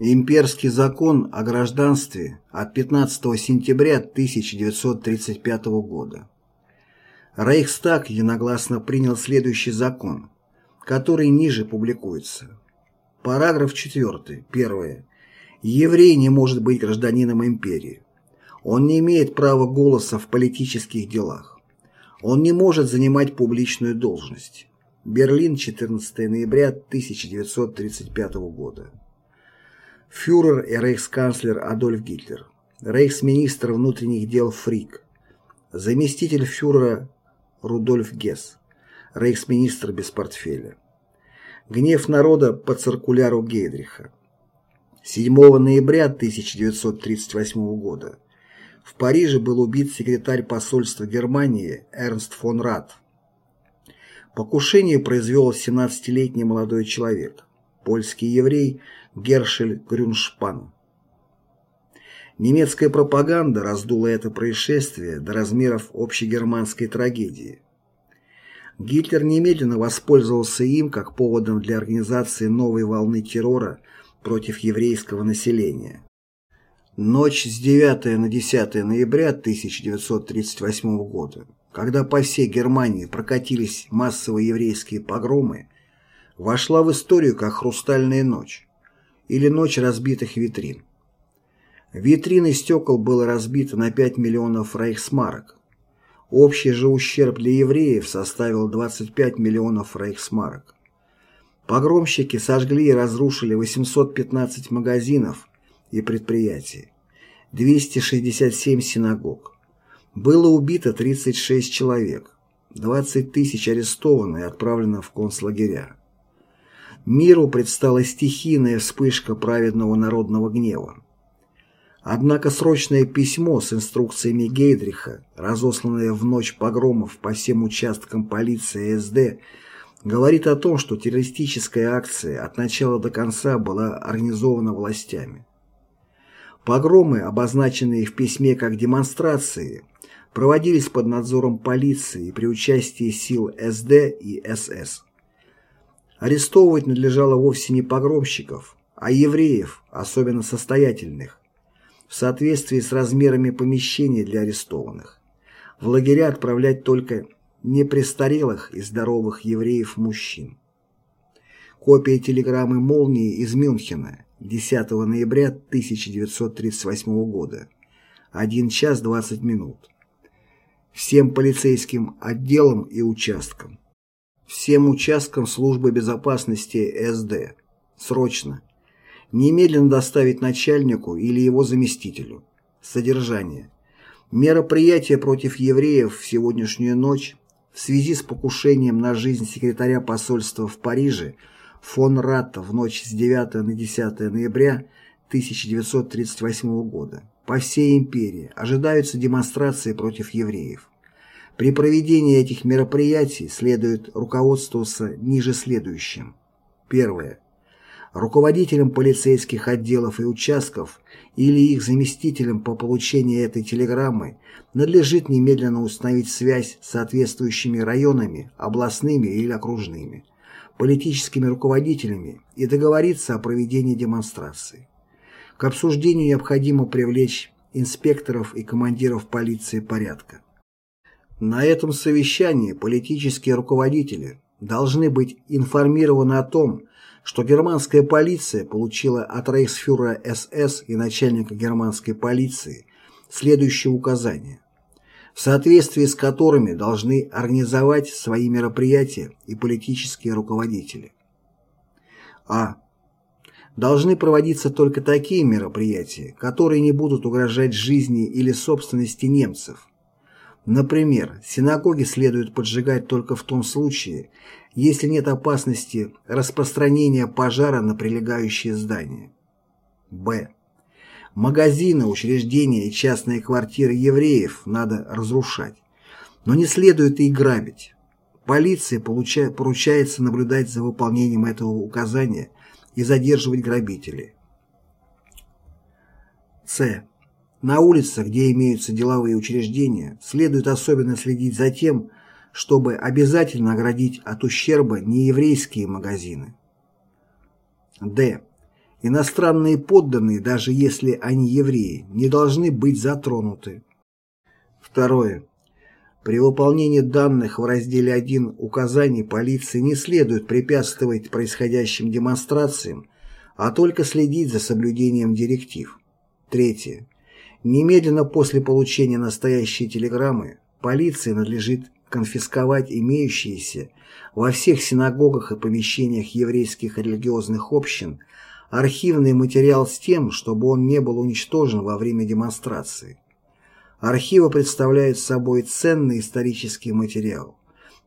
Имперский закон о гражданстве от 15 сентября 1935 года. Рейхстаг единогласно принял следующий закон, который ниже публикуется. Параграф 4. Первое. Еврей не может быть гражданином империи. Он не имеет права голоса в политических делах. Он не может занимать публичную должность. Берлин, 14 ноября 1935 года. Фюрер и рейхсканцлер Адольф Гитлер. Рейхсминистр внутренних дел Фрик. Заместитель фюрера Рудольф Гесс. Рейхсминистр без портфеля. Гнев народа по циркуляру Гейдриха. 7 ноября 1938 года в Париже был убит секретарь посольства Германии Эрнст фон Рад. Покушение произвел 17-летний молодой человек, польский еврей Гершель Грюншпан. Немецкая пропаганда раздула это происшествие до размеров общегерманской трагедии. Гитлер немедленно воспользовался им как поводом для организации новой волны террора против еврейского населения. Ночь с 9 на 10 ноября 1938 года, когда по всей Германии прокатились массовые еврейские погромы, вошла в историю как «Хрустальная ночь» или «Ночь разбитых витрин». Витрины стекол было разбито на 5 миллионов рейхсмарок. Общий же ущерб для евреев составил 25 миллионов рейхсмарок. Погромщики сожгли и разрушили 815 магазинов, и предприятий, 267 синагог. Было убито 36 человек, 20 тысяч арестованы и отправлено в концлагеря. Миру предстала стихийная вспышка праведного народного гнева. Однако срочное письмо с инструкциями Гейдриха, разосланное в ночь погромов по всем участкам полиции СД, говорит о том, что террористическая акция от начала до конца была организована властями. Погромы, обозначенные в письме как демонстрации, проводились под надзором полиции при участии сил СД и СС. Арестовывать надлежало вовсе не погромщиков, а евреев, особенно состоятельных, в соответствии с размерами помещений для арестованных. В лагеря отправлять только непрестарелых и здоровых евреев-мужчин. Копия телеграммы «Молнии» из Мюнхена 10 ноября 1938 года. 1 час 20 минут. Всем полицейским отделам и участкам. Всем участкам службы безопасности СД. Срочно. Немедленно доставить начальнику или его заместителю. Содержание. Мероприятие против евреев в сегодняшнюю ночь в связи с покушением на жизнь секретаря посольства в Париже – фон Ратта в ночь с 9 на 10 ноября 1938 года. По всей империи ожидаются демонстрации против евреев. При проведении этих мероприятий следует руководствоваться ниже следующим. Первое. Руководителям полицейских отделов и участков или их заместителям по получении этой телеграммы надлежит немедленно установить связь с соответствующими районами, областными или окружными политическими руководителями и договориться о проведении демонстрации. К обсуждению необходимо привлечь инспекторов и командиров полиции порядка. На этом совещании политические руководители должны быть информированы о том, что германская полиция получила от рейхсфюрера СС и начальника германской полиции следующее указание в соответствии с которыми должны организовать свои мероприятия и политические руководители. А. Должны проводиться только такие мероприятия, которые не будут угрожать жизни или собственности немцев. Например, синагоги следует поджигать только в том случае, если нет опасности распространения пожара на прилегающие здания. Б. Магазины, учреждения и частные квартиры евреев надо разрушать. Но не следует и грабить. Полиции получает, поручается наблюдать за выполнением этого указания и задерживать грабителей. С. На улицах, где имеются деловые учреждения, следует особенно следить за тем, чтобы обязательно оградить от ущерба нееврейские магазины. Д. Иностранные подданные, даже если они евреи, не должны быть затронуты. Второе. При выполнении данных в разделе 1 указаний полиции не следует препятствовать происходящим демонстрациям, а только следить за соблюдением директив. Третье. Немедленно после получения настоящей телеграммы полиции надлежит конфисковать имеющиеся во всех синагогах и помещениях еврейских религиозных общин архивный материал с тем, чтобы он не был уничтожен во время демонстрации. Архивы представляют собой ценный исторический материал,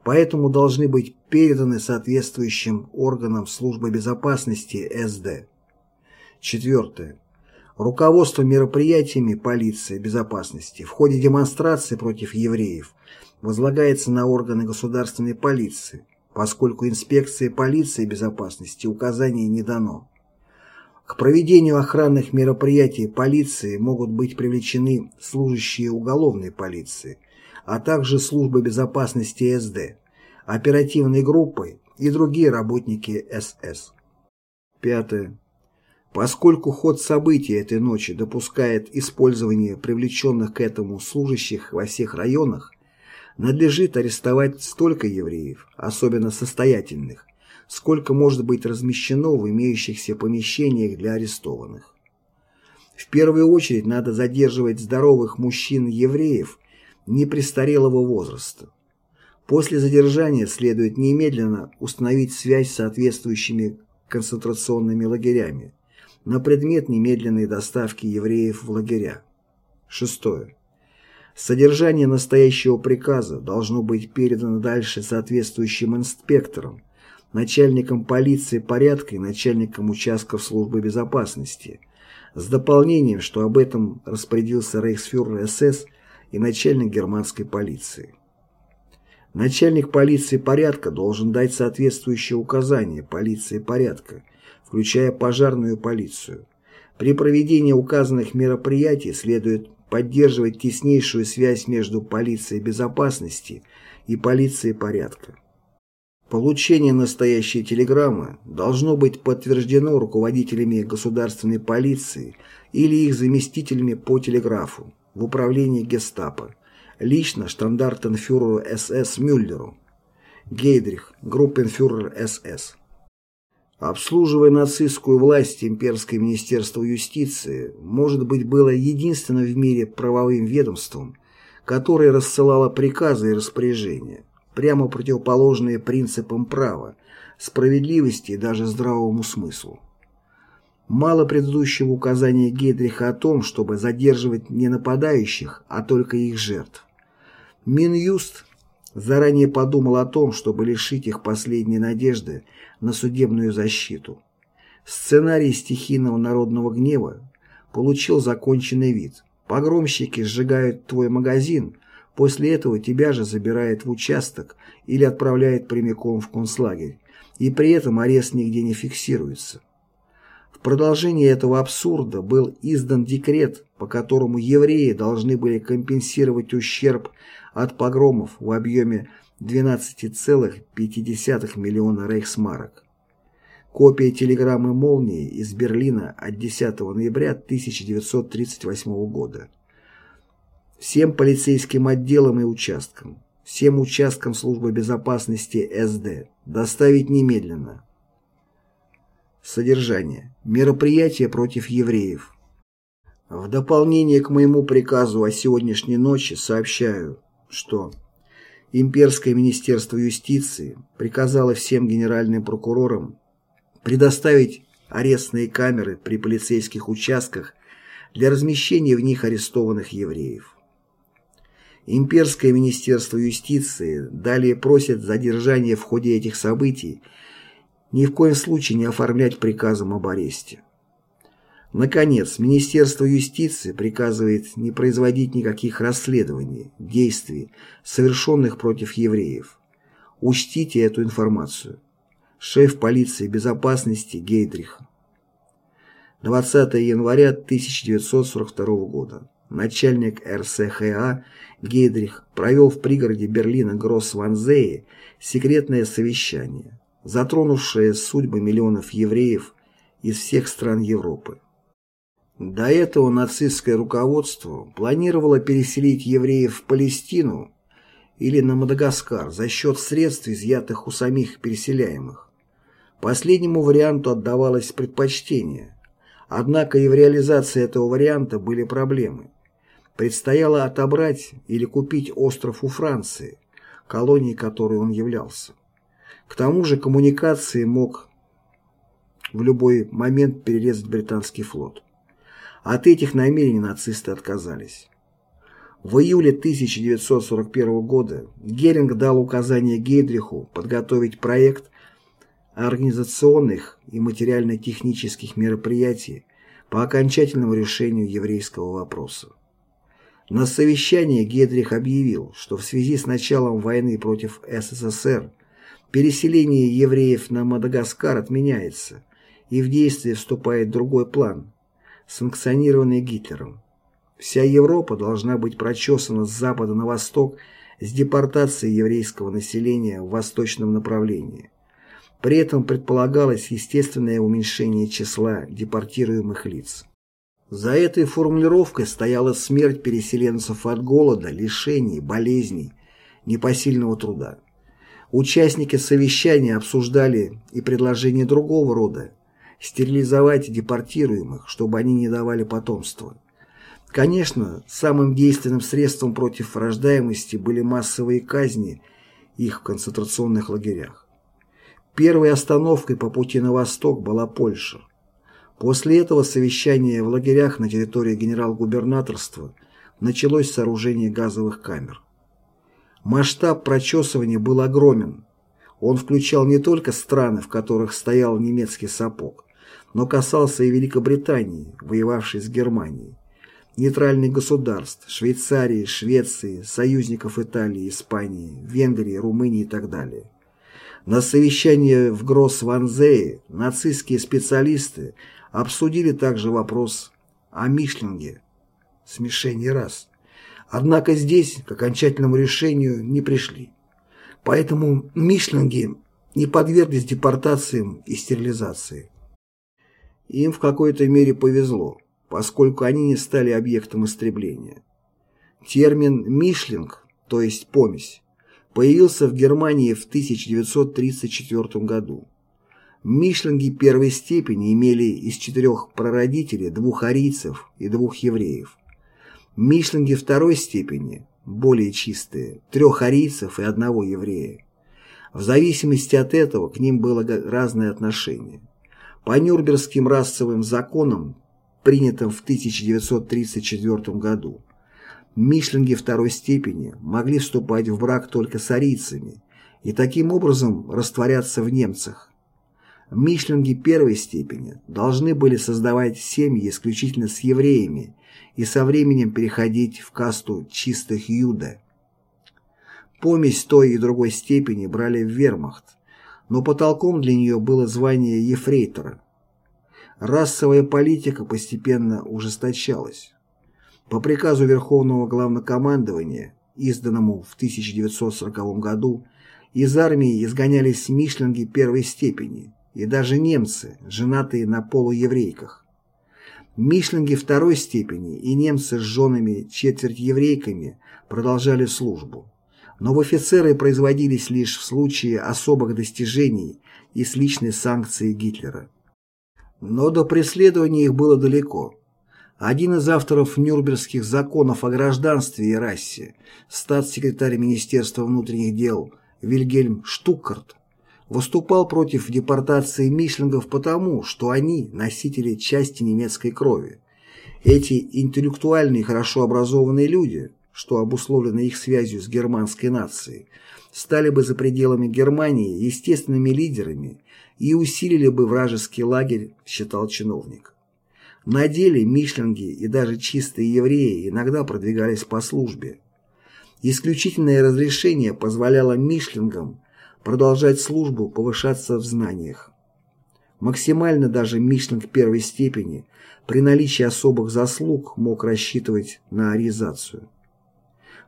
поэтому должны быть переданы соответствующим органам службы безопасности СД. Четвертое. Руководство мероприятиями полиции безопасности в ходе демонстрации против евреев возлагается на органы государственной полиции, поскольку инспекции полиции безопасности указаний не дано. К проведению охранных мероприятий полиции могут быть привлечены служащие уголовной полиции, а также службы безопасности СД, оперативной группы и другие работники СС. Пятое. Поскольку ход событий этой ночи допускает использование привлеченных к этому служащих во всех районах, надлежит арестовать столько евреев, особенно состоятельных, сколько может быть размещено в имеющихся помещениях для арестованных. В первую очередь надо задерживать здоровых мужчин-евреев непрестарелого возраста. После задержания следует немедленно установить связь с соответствующими концентрационными лагерями на предмет немедленной доставки евреев в лагеря. Шестое. Содержание настоящего приказа должно быть передано дальше соответствующим инспекторам, начальникам полиции порядка и начальникам участков службы безопасности, с дополнением, что об этом распорядился рейхсфюрер СС и начальник германской полиции. Начальник полиции порядка должен дать соответствующие указания полиции порядка, включая пожарную полицию. При проведении указанных мероприятий следует поддерживать теснейшую связь между полицией безопасности и полицией порядка. Получение настоящей телеграммы должно быть подтверждено руководителями государственной полиции или их заместителями по телеграфу в управлении гестапо, лично штандартенфюреру СС Мюллеру, Гейдрих, группенфюрер СС. Обслуживая нацистскую власть имперское министерство юстиции, может быть, было единственным в мире правовым ведомством, которое рассылало приказы и распоряжения, прямо противоположные принципам права, справедливости и даже здравому смыслу. Мало предыдущего указания Гейдриха о том, чтобы задерживать не нападающих, а только их жертв. Минюст заранее подумал о том, чтобы лишить их последней надежды на судебную защиту. Сценарий стихийного народного гнева получил законченный вид. Погромщики сжигают твой магазин, после этого тебя же забирают в участок или отправляют прямиком в концлагерь, и при этом арест нигде не фиксируется. В продолжение этого абсурда был издан декрет, по которому евреи должны были компенсировать ущерб от погромов в объеме 12,5 миллиона рейхсмарок. Копия телеграммы «Молнии» из Берлина от 10 ноября 1938 года. Всем полицейским отделам и участкам, всем участкам службы безопасности СД доставить немедленно. Содержание. Мероприятие против евреев. В дополнение к моему приказу о сегодняшней ночи сообщаю, что Имперское министерство юстиции приказало всем генеральным прокурорам предоставить арестные камеры при полицейских участках для размещения в них арестованных евреев. Имперское министерство юстиции далее просит задержание в ходе этих событий ни в коем случае не оформлять приказом об аресте. Наконец, Министерство юстиции приказывает не производить никаких расследований, действий, совершенных против евреев. Учтите эту информацию. Шеф полиции безопасности Гейдрих. 20 января 1942 года. Начальник РСХА Гейдрих провел в пригороде Берлина Гросс-Ванзее секретное совещание, затронувшее судьбы миллионов евреев из всех стран Европы. До этого нацистское руководство планировало переселить евреев в Палестину или на Мадагаскар за счет средств, изъятых у самих переселяемых. Последнему варианту отдавалось предпочтение, однако и в реализации этого варианта были проблемы. Предстояло отобрать или купить остров у Франции, колонией которой он являлся. К тому же коммуникации мог в любой момент перерезать британский флот. От этих намерений нацисты отказались. В июле 1941 года Геринг дал указание Гейдриху подготовить проект организационных и материально-технических мероприятий по окончательному решению еврейского вопроса. На совещании Гедрих объявил, что в связи с началом войны против СССР переселение евреев на Мадагаскар отменяется, и в действие вступает другой план, санкционированный Гитлером. Вся Европа должна быть прочесана с запада на восток с депортацией еврейского населения в восточном направлении. При этом предполагалось естественное уменьшение числа депортируемых лиц. За этой формулировкой стояла смерть переселенцев от голода, лишений, болезней, непосильного труда. Участники совещания обсуждали и предложения другого рода – стерилизовать депортируемых, чтобы они не давали потомства. Конечно, самым действенным средством против рождаемости были массовые казни их в концентрационных лагерях. Первой остановкой по пути на восток была Польша. После этого совещания в лагерях на территории генерал-губернаторства началось сооружение газовых камер. Масштаб прочесывания был огромен. Он включал не только страны, в которых стоял немецкий сапог, но касался и Великобритании, воевавшей с Германией, нейтральных государств, Швейцарии, Швеции, союзников Италии, Испании, Венгрии, Румынии и так далее. На совещании в Гросс-Ванзее нацистские специалисты Обсудили также вопрос о Мишлинге, смешении рас. Однако здесь к окончательному решению не пришли. Поэтому Мишлинги не подверглись депортациям и стерилизации. Им в какой-то мере повезло, поскольку они не стали объектом истребления. Термин «мишлинг», то есть «помесь», появился в Германии в 1934 году. Мишлинги первой степени имели из четырех прародителей двух арийцев и двух евреев. Мишлинги второй степени, более чистые, трех арийцев и одного еврея. В зависимости от этого к ним было разное отношение. По Нюрнбергским расовым законам, принятым в 1934 году, Мишлинги второй степени могли вступать в брак только с арийцами и таким образом растворяться в немцах, Мишлинги первой степени должны были создавать семьи исключительно с евреями и со временем переходить в касту чистых юда. Помесь той и другой степени брали в вермахт, но потолком для нее было звание ефрейтора. Расовая политика постепенно ужесточалась. По приказу Верховного Главнокомандования, изданному в 1940 году, из армии изгонялись мишлинги первой степени – и даже немцы, женатые на полуеврейках. Мишлинги второй степени и немцы с женами четверть еврейками продолжали службу. Но в офицеры производились лишь в случае особых достижений и с личной санкцией Гитлера. Но до преследования их было далеко. Один из авторов Нюрнбергских законов о гражданстве и расе, статс-секретарь Министерства внутренних дел Вильгельм Штуккарт, выступал против депортации мишлингов потому, что они носители части немецкой крови. Эти интеллектуальные хорошо образованные люди, что обусловлено их связью с германской нацией, стали бы за пределами Германии естественными лидерами и усилили бы вражеский лагерь, считал чиновник. На деле мишлинги и даже чистые евреи иногда продвигались по службе. Исключительное разрешение позволяло мишлингам продолжать службу, повышаться в знаниях. Максимально даже Мишлинг первой степени при наличии особых заслуг мог рассчитывать на аризацию.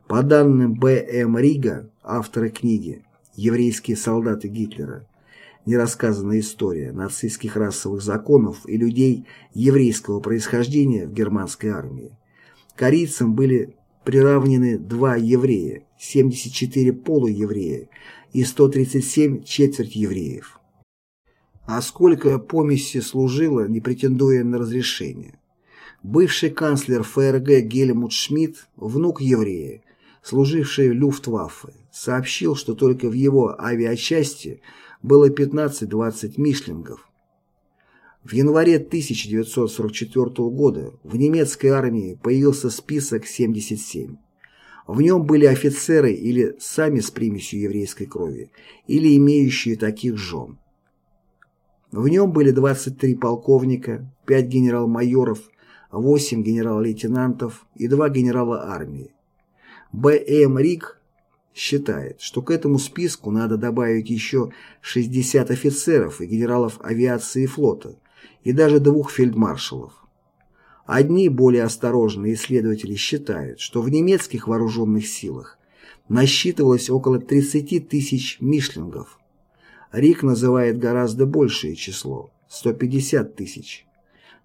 По данным Б. М. Рига, автора книги «Еврейские солдаты Гитлера», нерассказанная история нацистских расовых законов и людей еврейского происхождения в германской армии. Корейцам были приравнены два еврея, 74 полуеврея и 137 четверть евреев. А сколько помеси служило, не претендуя на разрешение. Бывший канцлер ФРГ Гельмут Шмидт, внук еврея, служивший Люфтваффе, сообщил, что только в его авиачасти было 15-20 мишлингов. В январе 1944 года в немецкой армии появился список 77. В нем были офицеры или сами с примесью еврейской крови, или имеющие таких жен. В нем были 23 полковника, 5 генерал-майоров, 8 генерал-лейтенантов и 2 генерала армии. Б.М. Ригг считает, что к этому списку надо добавить еще 60 офицеров и генералов авиации и флота, и даже двух фельдмаршалов. Одни более осторожные исследователи считают, что в немецких вооруженных силах насчитывалось около 30 тысяч мишлингов. Рик называет гораздо большее число – 150 тысяч.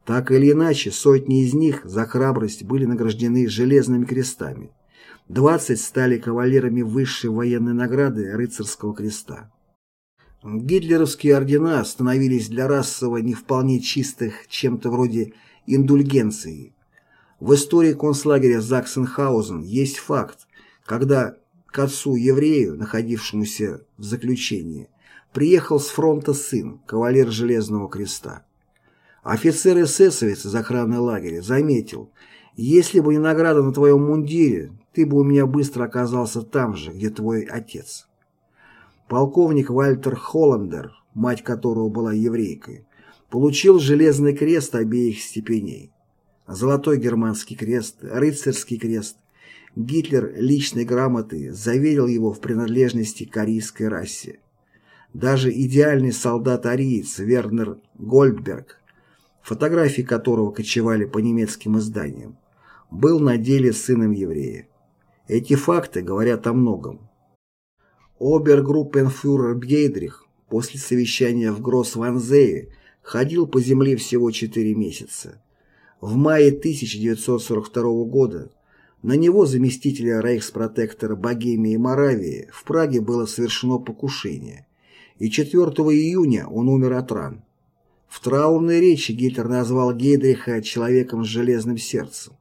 Так или иначе, сотни из них за храбрость были награждены железными крестами. 20 стали кавалерами высшей военной награды рыцарского креста. Гитлеровские ордена становились для расово не вполне чистых чем-то вроде индульгенции. В истории концлагеря Заксенхаузен есть факт, когда к отцу-еврею, находившемуся в заключении, приехал с фронта сын, кавалер Железного Креста. Офицер эсэсовец из охраны лагеря заметил, если бы не награда на твоем мундире, ты бы у меня быстро оказался там же, где твой отец. Полковник Вальтер Холландер, мать которого была еврейкой, получил железный крест обеих степеней. Золотой германский крест, рыцарский крест. Гитлер личной грамоты заверил его в принадлежности к арийской расе. Даже идеальный солдат-ариец Вернер Гольдберг, фотографии которого кочевали по немецким изданиям, был на деле сыном еврея. Эти факты говорят о многом. Обергруппенфюрер Бгейдрих после совещания в Гросс-Ванзее ходил по земле всего 4 месяца. В мае 1942 года на него, заместителя рейхспротектора Богемии и Моравии, в Праге было совершено покушение, и 4 июня он умер от ран. В траурной речи Гитлер назвал Гейдриха человеком с железным сердцем.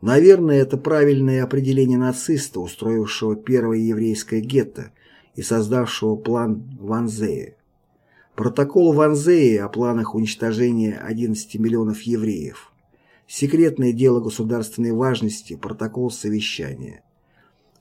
Наверное, это правильное определение нациста, устроившего первое еврейское гетто и создавшего план Ванзея. Протокол Ванзея о планах уничтожения 11 миллионов евреев. Секретное дело государственной важности, протокол совещания.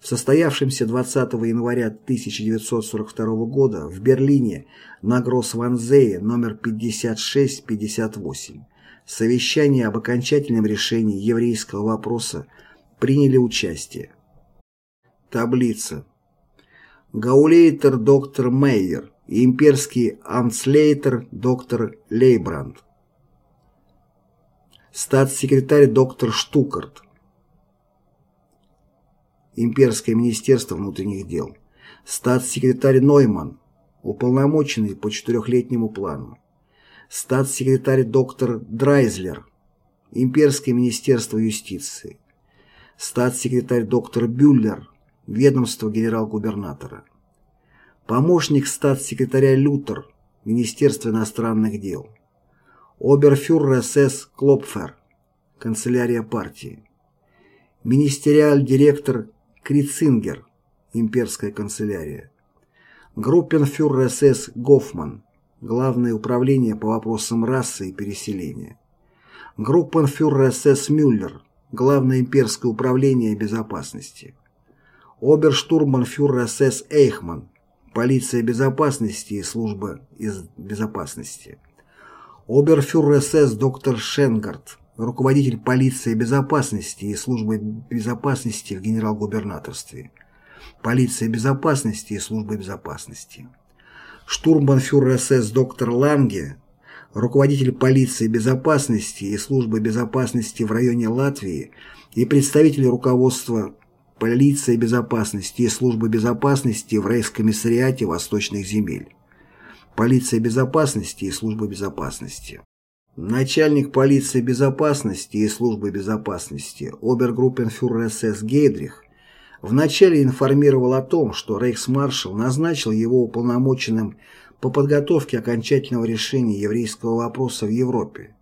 В состоявшемся 20 января 1942 года в Берлине на Гросс-Ванзее номер 56-58 совещании об окончательном решении еврейского вопроса приняли участие. Таблица. Гаулейтер доктор Мейер и имперский амтслейтер доктор Лейбранд. Статс-секретарь доктор Штукарт. Имперское министерство внутренних дел. Статс-секретарь Нойман, уполномоченный по четырехлетнему плану статс-секретарь доктор Драйзлер, Имперское министерство юстиции, статс-секретарь доктор Бюллер, ведомство генерал-губернатора, помощник статс-секретаря Лютер, Министерство иностранных дел, оберфюрер СС Клопфер, канцелярия партии, министериаль-директор Крицингер, имперская канцелярия, группенфюрер СС Гофман, Главное управление по вопросам расы и переселения. Группенфюрер СС Мюллер, Главное имперское управление безопасности. Оберштурманфюрер СС Эйхман, Полиция безопасности и служба из безопасности. Оберфюрер СС доктор Шенгард, руководитель полиции безопасности и службы безопасности в генерал-губернаторстве. Полиция безопасности и служба безопасности штурмбанфюрер СС доктор Ланге, руководитель полиции безопасности и службы безопасности в районе Латвии и представители руководства полиции безопасности и службы безопасности в рейхскомиссариате восточных земель. полиция безопасности и служба безопасности. Начальник полиции безопасности и службы безопасности обергруппенфюрер СС Гейдрих вначале информировал о том, что рейхсмаршал назначил его уполномоченным по подготовке окончательного решения еврейского вопроса в Европе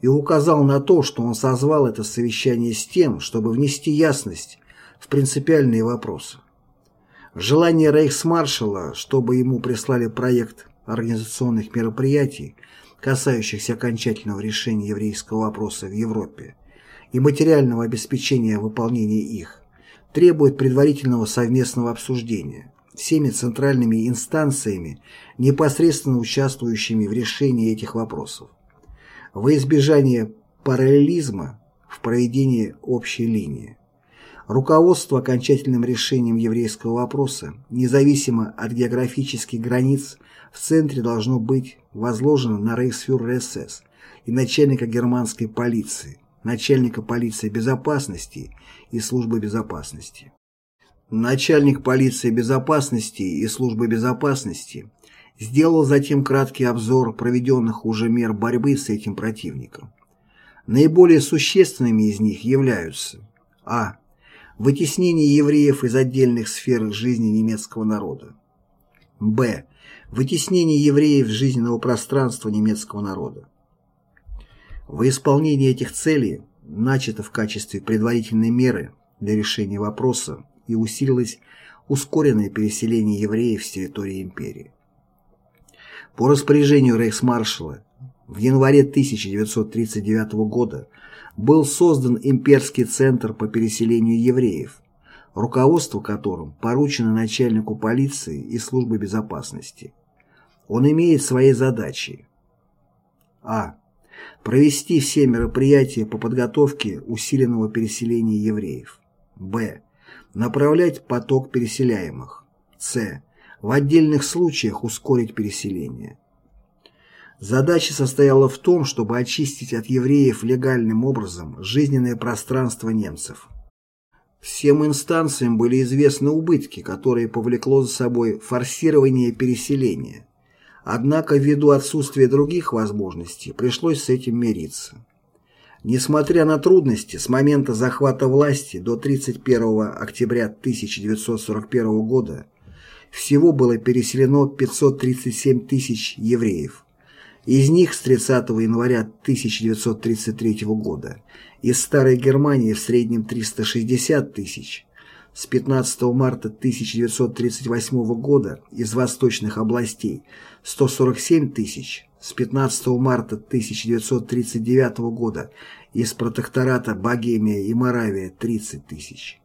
и указал на то, что он созвал это совещание с тем, чтобы внести ясность в принципиальные вопросы. Желание рейхсмаршала, чтобы ему прислали проект организационных мероприятий, касающихся окончательного решения еврейского вопроса в Европе и материального обеспечения выполнения их, требует предварительного совместного обсуждения всеми центральными инстанциями, непосредственно участвующими в решении этих вопросов. Во избежание параллелизма в проведении общей линии. Руководство окончательным решением еврейского вопроса, независимо от географических границ, в центре должно быть возложено на рейхсфюрера СС и начальника германской полиции, начальника полиции безопасности и службы безопасности. Начальник полиции безопасности и службы безопасности сделал затем краткий обзор проведенных уже мер борьбы с этим противником. Наиболее существенными из них являются а. Вытеснение евреев из отдельных сфер жизни немецкого народа. б. Вытеснение евреев из жизненного пространства немецкого народа. В исполнении этих целей начато в качестве предварительной меры для решения вопроса и усилилось ускоренное переселение евреев с территории империи. По распоряжению рейхсмаршала в январе 1939 года был создан имперский центр по переселению евреев, руководство которым поручено начальнику полиции и службы безопасности. Он имеет свои задачи. А. Провести все мероприятия по подготовке усиленного переселения евреев. Б. Направлять поток переселяемых. С в отдельных случаях ускорить переселение. Задача состояла в том, чтобы очистить от евреев легальным образом жизненное пространство немцев. Всем инстанциям были известны убытки, которые повлекло за собой форсирование переселения. Однако ввиду отсутствия других возможностей пришлось с этим мириться. Несмотря на трудности, с момента захвата власти до 31 октября 1941 года всего было переселено 537 тысяч евреев. Из них с 30 января 1933 года из Старой Германии в среднем 360 тысяч, с 15 марта 1938 года из восточных областей 147 тысяч, с 15 марта 1939 года из протектората Богемия и Моравия 30 тысяч.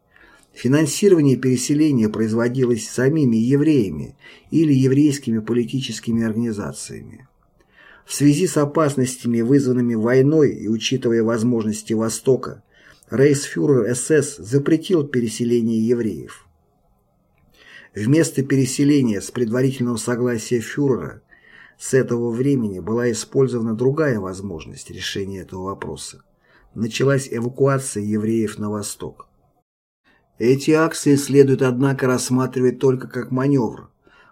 Финансирование переселения производилось самими евреями или еврейскими политическими организациями. В связи с опасностями, вызванными войной и учитывая возможности Востока, рейхсфюрер СС запретил переселение евреев. Вместо переселения с предварительного согласия фюрера с этого времени была использована другая возможность решения этого вопроса. Началась эвакуация евреев на восток. Эти акции следует, однако, рассматривать только как маневр,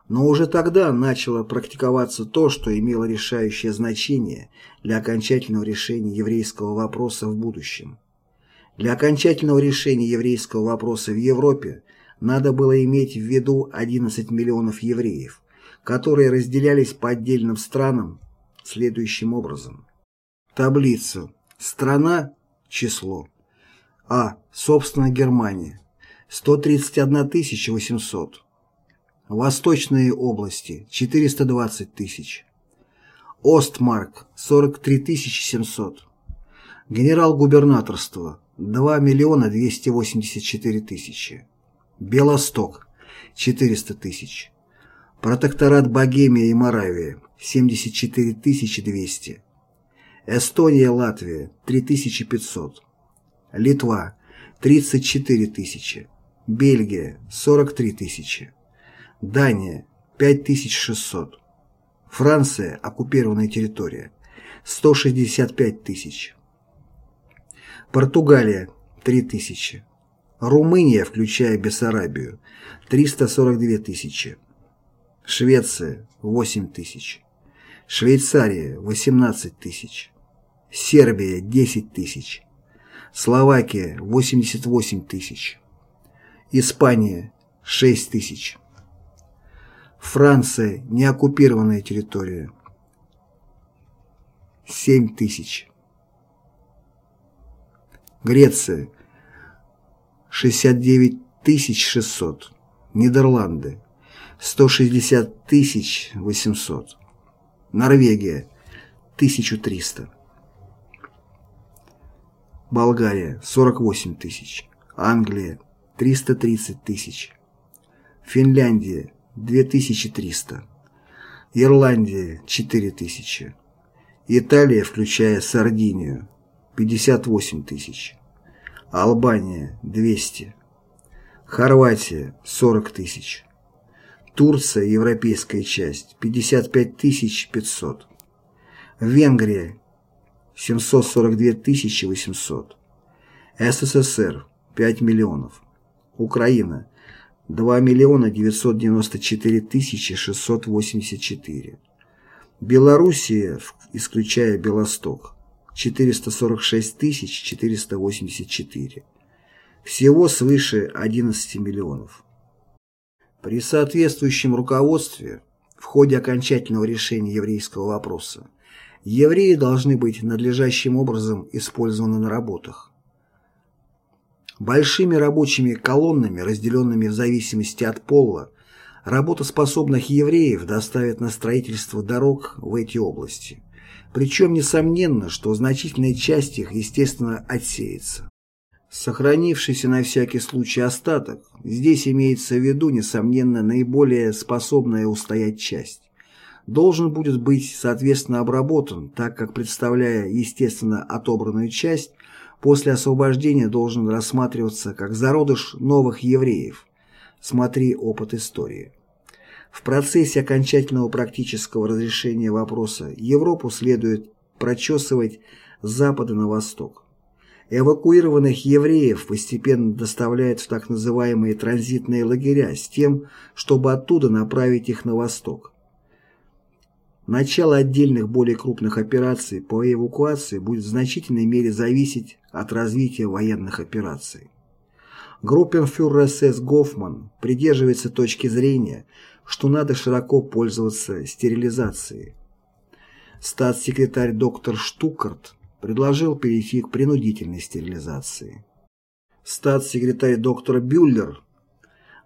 но уже тогда начало практиковаться то, что имело решающее значение для окончательного решения еврейского вопроса в будущем. Для окончательного решения еврейского вопроса в Европе надо было иметь в виду 11 миллионов евреев, которые разделялись по отдельным странам следующим образом. Таблица. Страна. Число. А. Собственно, Германия. 131 800. Восточные области – 420 тысяч. Остмарк – 43 700. Генерал-губернаторство – 2 миллиона 284 тысячи. Белосток – 400 тысяч. Протекторат Богемия и Моравия – 74 200. Эстония, Латвия – 3500. Литва – 34 тысячи. Бельгия – 43 тысячи. Дания – 5600. Франция – оккупированная территория – 165 тысяч. Португалия – 3 тысячи. Румыния, включая Бессарабию – 342 тысячи. Швеция – 8 тысяч. Швейцария – 18 тысяч. Сербия – 10 тысяч. Словакия – 88 тысяч. Испания – 6 тысяч. Франция – неоккупированная территория. 7 тысяч. Греция – 69 600. Нидерланды – 160 800. Норвегия – 1300. Болгария – 48 тысяч. Англия – 330 тысяч. Финляндия – 2300. Ирландия – 4000. Италия, включая Сардинию – 58 тысяч. Албания – 200. Хорватия – 40 тысяч. Турция, европейская часть – 55 500. Венгрия – 742 800. СССР – 5 миллионов. Украина – 2 миллиона 994 684. Белоруссия, исключая Белосток – 446 484. Всего свыше 11 миллионов. При соответствующем руководстве в ходе окончательного решения еврейского вопроса евреи должны быть надлежащим образом использованы на работах. Большими рабочими колоннами, разделенными в зависимости от пола, работоспособных евреев доставят на строительство дорог в эти области. Причем несомненно, что значительная часть их, естественно, отсеется. Сохранившийся на всякий случай остаток, здесь имеется в виду, несомненно, наиболее способная устоять часть, должен будет быть соответственно обработан, так как, представляя, естественно, отобранную часть, после освобождения должен рассматриваться как зародыш новых евреев. Смотри опыт истории. В процессе окончательного практического разрешения вопроса Европу следует прочесывать с запада на восток. Эвакуированных евреев постепенно доставляют в так называемые транзитные лагеря с тем, чтобы оттуда направить их на восток. Начало отдельных более крупных операций по эвакуации будет в значительной мере зависеть от развития военных операций. Группенфюрер СС Гофман придерживается точки зрения, что надо широко пользоваться стерилизацией. Статс-секретарь доктор Штукарт предложил перейти к принудительной стерилизации. Статс-секретарь доктор Бюллер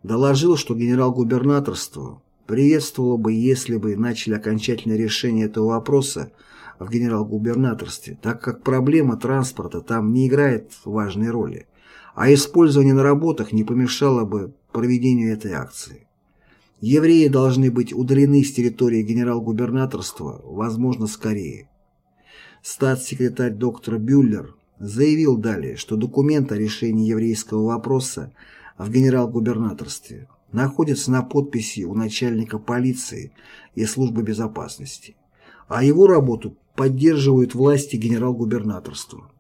доложил, что генерал-губернаторство приветствовало бы, если бы начали окончательное решение этого вопроса в генерал-губернаторстве, так как проблема транспорта там не играет важной роли, а использование на работах не помешало бы проведению этой акции. Евреи должны быть удалены с территории генерал-губернаторства, возможно, скорее. Статс-секретарь доктор Бюллер заявил далее, что документ о решении еврейского вопроса в генерал-губернаторстве находится на подписи у начальника полиции и службы безопасности, а его работу поддерживают власти генерал-губернаторства.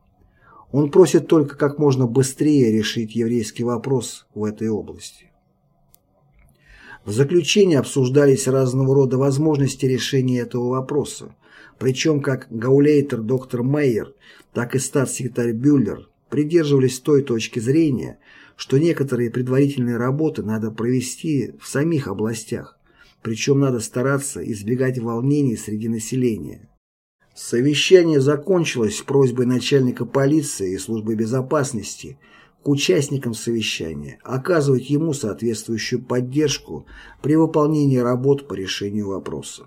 Он просит только как можно быстрее решить еврейский вопрос в этой области. В заключении обсуждались разного рода возможности решения этого вопроса, причем как гаулейтер доктор Мейер, так и статс-секретарь Бюллер придерживались той точки зрения, что некоторые предварительные работы надо провести в самих областях, причем надо стараться избегать волнений среди населения. Совещание закончилось просьбой начальника полиции и службы безопасности участникам совещания оказывать ему соответствующую поддержку при выполнении работ по решению вопроса.